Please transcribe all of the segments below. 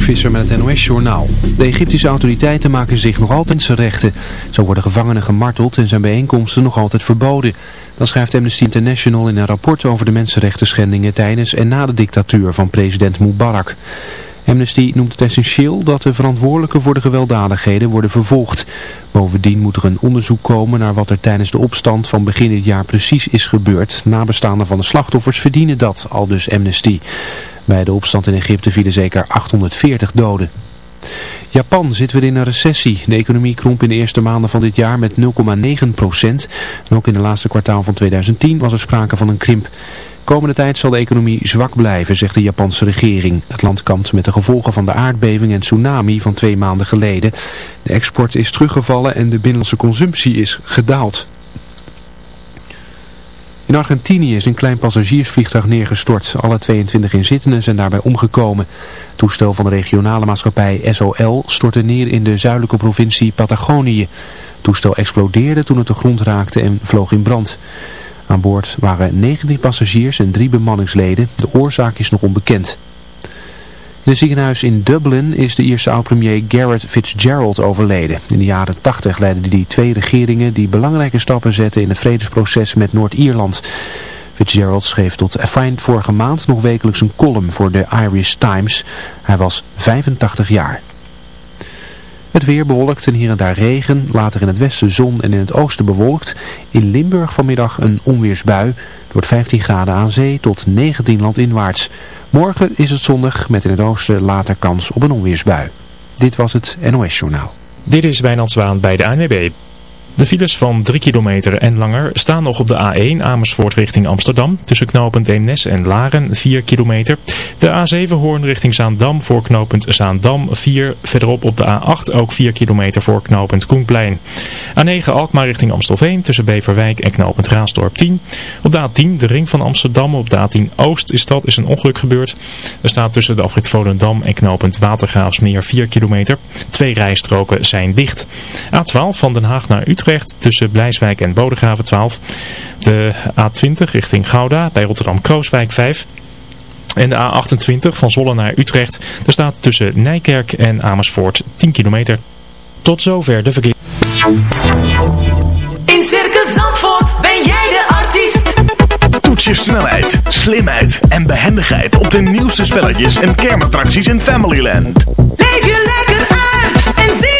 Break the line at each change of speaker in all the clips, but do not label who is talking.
Visser met het NOS-journaal. De Egyptische autoriteiten maken zich nog altijd mensenrechten. Zo worden gevangenen gemarteld en zijn bijeenkomsten nog altijd verboden. Dat schrijft Amnesty International in een rapport over de mensenrechten schendingen tijdens en na de dictatuur van president Mubarak. Amnesty noemt het essentieel dat de verantwoordelijken voor de gewelddadigheden worden vervolgd. Bovendien moet er een onderzoek komen naar wat er tijdens de opstand van begin dit jaar precies is gebeurd. Nabestaanden van de slachtoffers verdienen dat, al dus Amnesty. Bij de opstand in Egypte vielen zeker 840 doden. Japan zit weer in een recessie. De economie kromp in de eerste maanden van dit jaar met 0,9 procent. En ook in het laatste kwartaal van 2010 was er sprake van een krimp. Komende tijd zal de economie zwak blijven, zegt de Japanse regering. Het land kampt met de gevolgen van de aardbeving en tsunami van twee maanden geleden. De export is teruggevallen en de binnenlandse consumptie is gedaald. In Argentinië is een klein passagiersvliegtuig neergestort. Alle 22 inzittenden zijn daarbij omgekomen. Het toestel van de regionale maatschappij SOL stortte neer in de zuidelijke provincie Patagonië. Het toestel explodeerde toen het de grond raakte en vloog in brand. Aan boord waren 19 passagiers en drie bemanningsleden. De oorzaak is nog onbekend. In het ziekenhuis in Dublin is de Ierse oud-premier Garrett Fitzgerald overleden. In de jaren 80 leidde hij twee regeringen die belangrijke stappen zetten in het vredesproces met Noord-Ierland. Fitzgerald schreef tot eind vorige maand nog wekelijks een column voor de Irish Times. Hij was 85 jaar. Het weer bewolkt en hier en daar regen, later in het westen zon en in het oosten bewolkt. In Limburg vanmiddag een onweersbui, door 15 graden aan zee tot 19 landinwaarts. Morgen is het zonnig met in het oosten later kans op een onweersbui. Dit was het NOS Journaal.
Dit is Wijnand Zwaan bij de ANWB. De files van 3 kilometer en langer staan nog op de A1 Amersfoort richting Amsterdam. Tussen knooppunt Eemnes en Laren 4 kilometer. De A7 Hoorn richting Zaandam voor knooppunt Zaandam 4. Verderop op de A8 ook 4 kilometer voor knooppunt Koenplein. A9 Alkmaar richting Amstelveen tussen Beverwijk en knooppunt Raasdorp 10. Op de A10 de ring van Amsterdam. Op de A10 Oost is dat is een ongeluk gebeurd. Er staat tussen de afrit Volendam en knooppunt Watergraafsmeer 4 kilometer. Twee rijstroken zijn dicht. A12 van Den Haag naar Utrecht tussen Blijswijk en Bodegraven 12. De A20 richting Gouda bij Rotterdam-Krooswijk 5. En de A28 van Zwolle naar Utrecht. Er staat tussen Nijkerk en Amersfoort 10 kilometer. Tot zover de verkeer.
In Circus Zandvoort ben jij de artiest.
Toets je snelheid, slimheid en behendigheid op de nieuwste spelletjes en kermattracties in Familyland.
Leef je lekker uit en zie.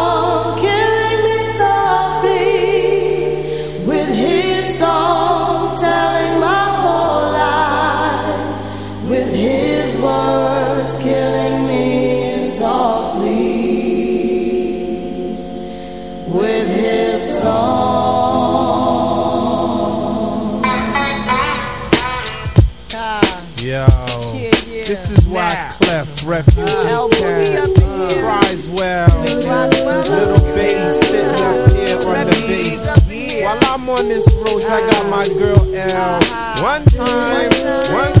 refuge. Uh, well, little bass sitting up here on the bass. While I'm on this road, I got my girl L. One time, one time.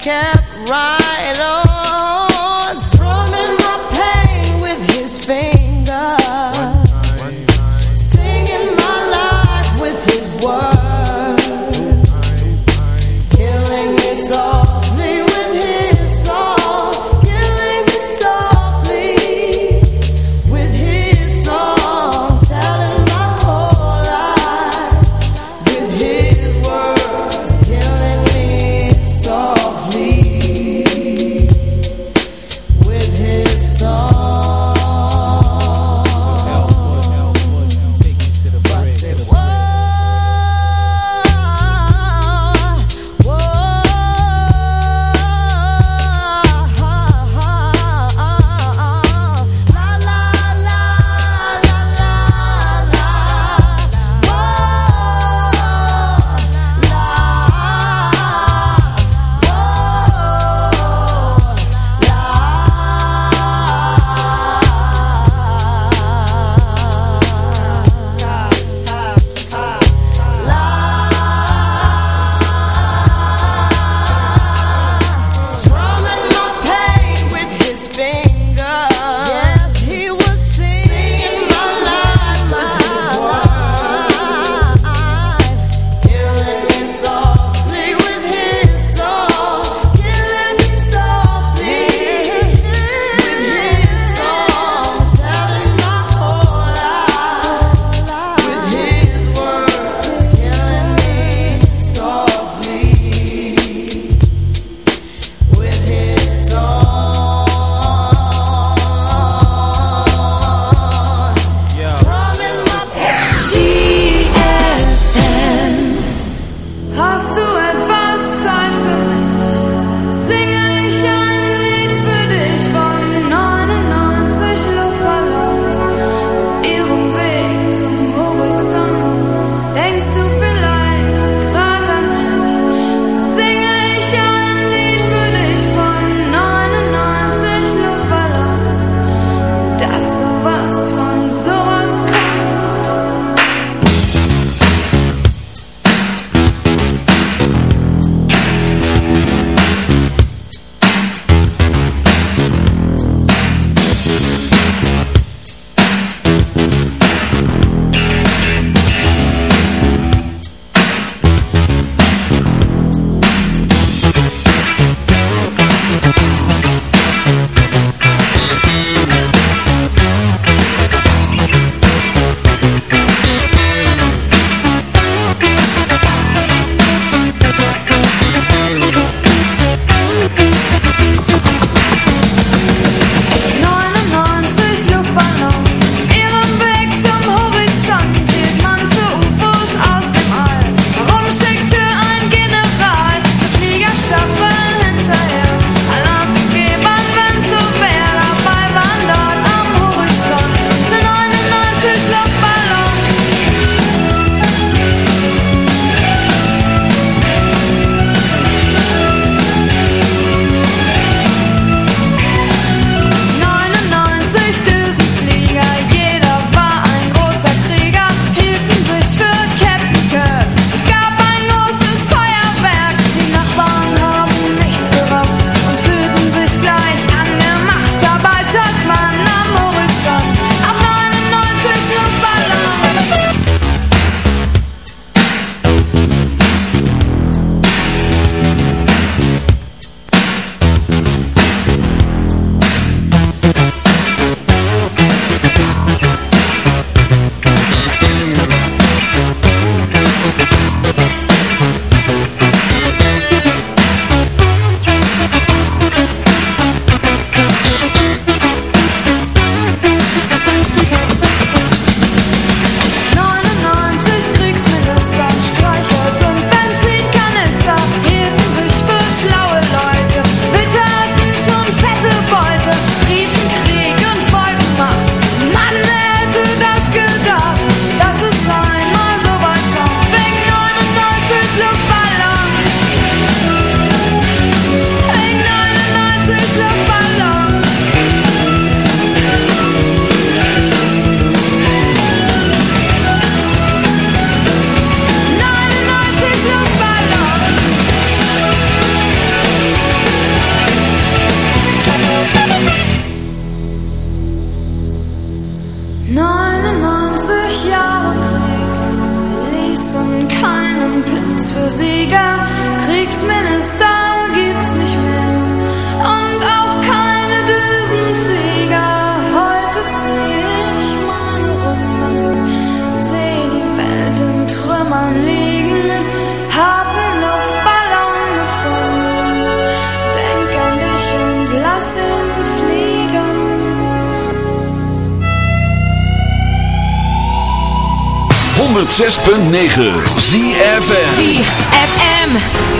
kept right on.
ZFM.
ZFM.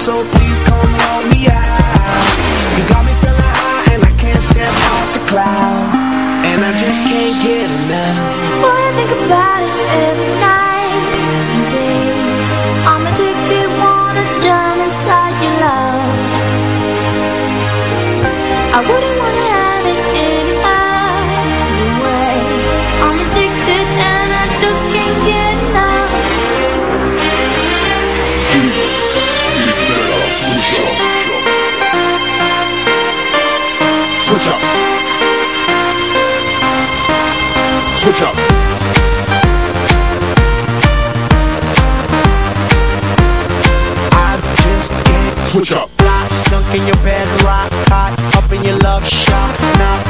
So please come help me out.
Up. Switch up.
I just can't
Switch up.
fly. Sunk in your bed, rock hot, up in your love shot. Now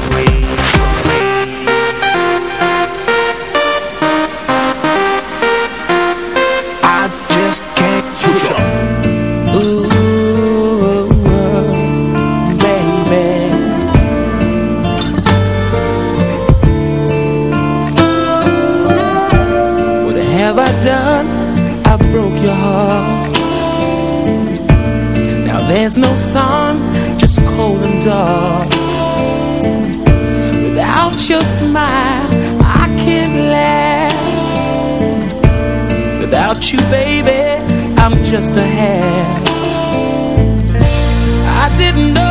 Just
a half. I didn't know